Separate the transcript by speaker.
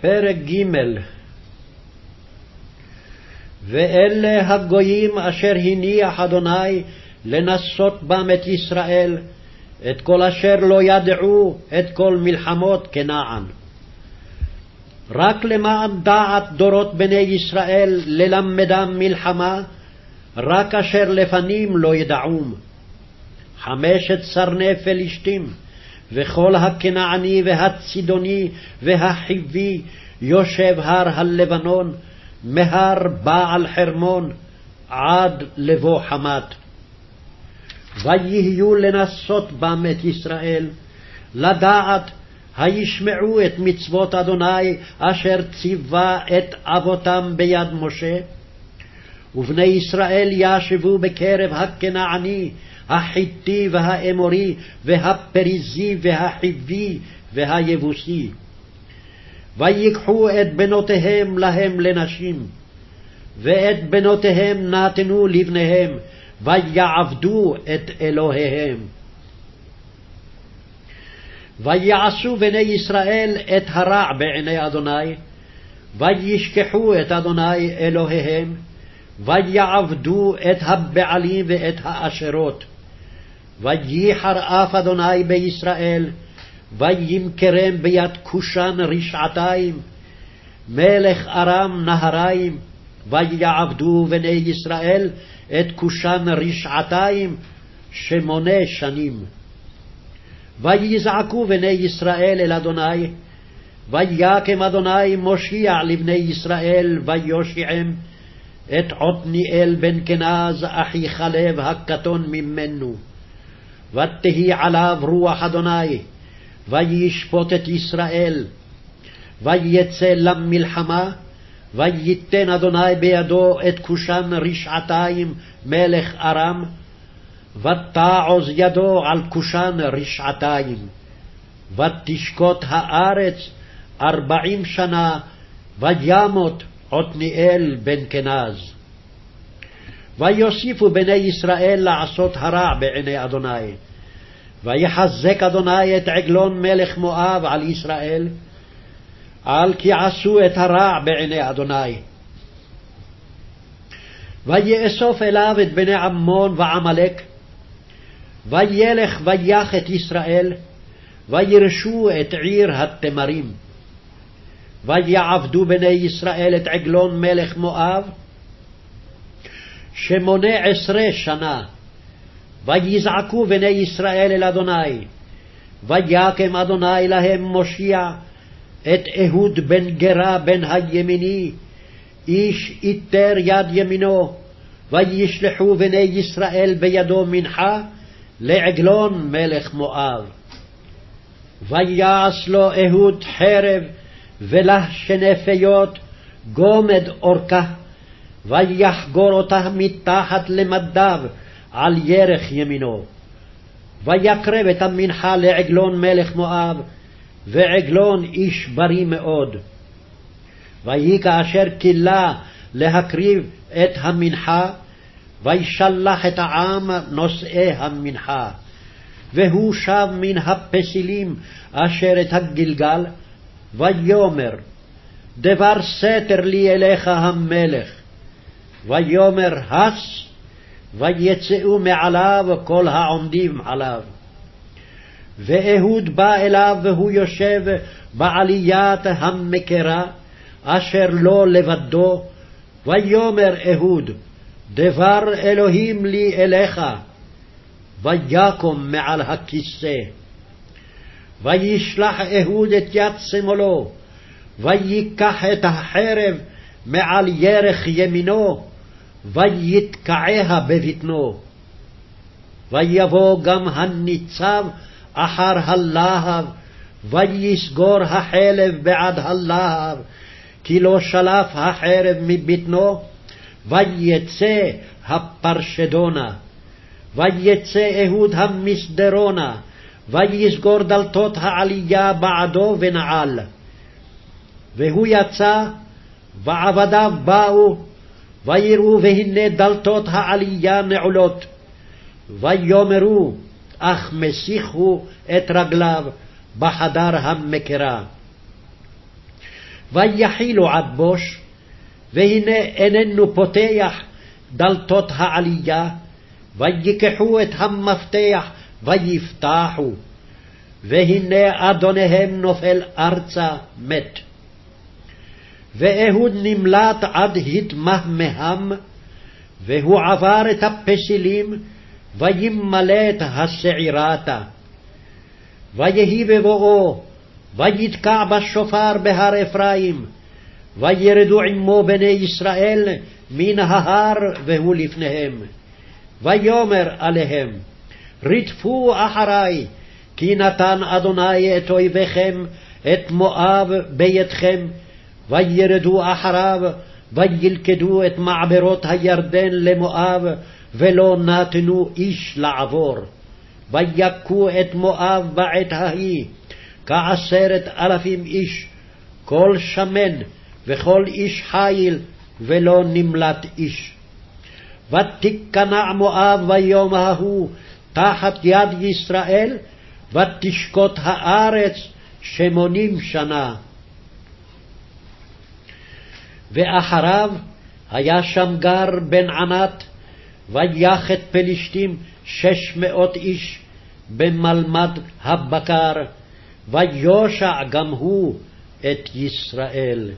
Speaker 1: פרק ג' ואלה הגויים אשר הניח אדוני לנסות בם את ישראל, את כל אשר לא ידעו את כל מלחמות כנען. רק למען דעת דורות בני ישראל ללמדם מלחמה, רק אשר לפנים לא ידעום. חמשת סרני פלישתים, וכל הכנעני והצידוני והחיבי יושב הר הלבנון, מהר בעל חרמון עד לבוא חמת. ויהיו לנסות בם את ישראל, לדעת הישמעו את מצוות אדוני אשר ציווה את אבותם ביד משה, ובני ישראל ישבו בקרב הכנעני, החיתי והאמורי, והפריזי והחיבי והיבוסי. ויקחו את בנותיהם להם לנשים, ואת בנותיהם נתנו לבניהם, ויעבדו את אלוהיהם. ויעשו בני ישראל את הרע בעיני אדוני, וישכחו את אדוני אלוהיהם, ויעבדו את הבעלים ואת האשרות. וייחר אף אדוני בישראל, וימכרם ביד כושן רשעתיים, מלך ארם נהריים, ויעבדו בני ישראל את כושן רשעתיים שמונה שנים. ויזעקו בני ישראל אל אדוני, ויקם אדוני מושיע לבני ישראל, ויושיעם את עתניאל בן כנז אחי חלב הקטון ממנו. ותהי עליו רוח אדוני, וישפוט את ישראל, ויצא למלחמה, וייתן אדוני בידו את כושן רשעתיים מלך ארם, ותעוז ידו על כושן רשעתיים. ותשקוט הארץ ארבעים שנה, וימות עתניאל בן כנז. ויוסיפו בני ישראל לעשות הרע בעיני אדוני. ויחזק אדוני את עגלון מלך מואב על ישראל, על כי עשו את הרע בעיני אדוני. ויאסוף אליו את בני עמון ועמלק, וילך ויח את ישראל, וירשו את עיר התמרים. ויעבדו בני ישראל את עגלון מלך מואב, שמונה עשרה שנה. ויזעקו בני ישראל אל אדוני, ויקם אדוני להם מושיע את אהוד בן גרה בן הימיני, איש איתר יד ימינו, וישלחו בני ישראל בידו מנחה לעגלון מלך מואב. ויעש לו אהוד חרב, ולה שני פיות, גומד אורכה, ויחגור אותה מתחת למדיו על ירך ימינו. ויקרב את המנחה לעגלון מלך מואב, ועגלון איש בריא מאוד. ויהי כאשר כילה להקריב את המנחה, וישלח את העם נושאי המנחה. והוא שב מן הפסילים אשר את הגלגל, ויאמר, דבר סתר לי אליך המלך. ויאמר הס, ויצאו מעליו כל העומדים עליו. ואהוד בא אליו והוא יושב בעליית המקרה, אשר לא לבדו, ויאמר אהוד, דבר אלוהים לי אליך, ויקום מעל הכיסא. וישלח אהוד את יד שמאלו, ויקח את החרב מעל ירך ימינו, ויתקעיה בבטנו. ויבוא גם הניצב אחר הלהב, ויסגור החלב בעד הלהב, כי לא שלף החרב מבטנו, ויצא הפרשדונה. ויצא אהוד המסדרונה, ויסגור דלתות העלייה בעדו ונעל. והוא יצא, ועבדיו באו, ויראו והנה דלתות העלייה נעולות. ויאמרו, אך מסיחו את רגליו בחדר המקרה. ויחילו עד בוש, והנה איננו פותח דלתות העלייה, ויקחו את המפתח ויפתחו, והנה אדוניהם נופל ארצה מת. ואהוד נמלט עד התמהמהם, והוא עבר את הפסילים, וימלט השעירתה. ויהי בבואו, ויתקע בשופר בהר אפרים, וירדו עמו בני ישראל מן ההר, והוא לפניהם. ויאמר עליהם, רדפו אחרי, כי נתן אדוני את אויביכם, את מואב בידכם, וירדו אחריו, וילכדו את מעברות הירדן למואב, ולא נתנו איש לעבור. ויכו את מואב בעת ההיא, כעשרת אלפים איש, כל שמן וכל איש חיל, ולא נמלט איש. ותיכנע מואב ביום ההוא תחת יד ישראל, ותשקוט הארץ שמונים שנה. ואחריו היה שמגר בן ענת, ויח את פלישתים שש מאות איש במלמד הבקר, ויושע גם הוא את ישראל.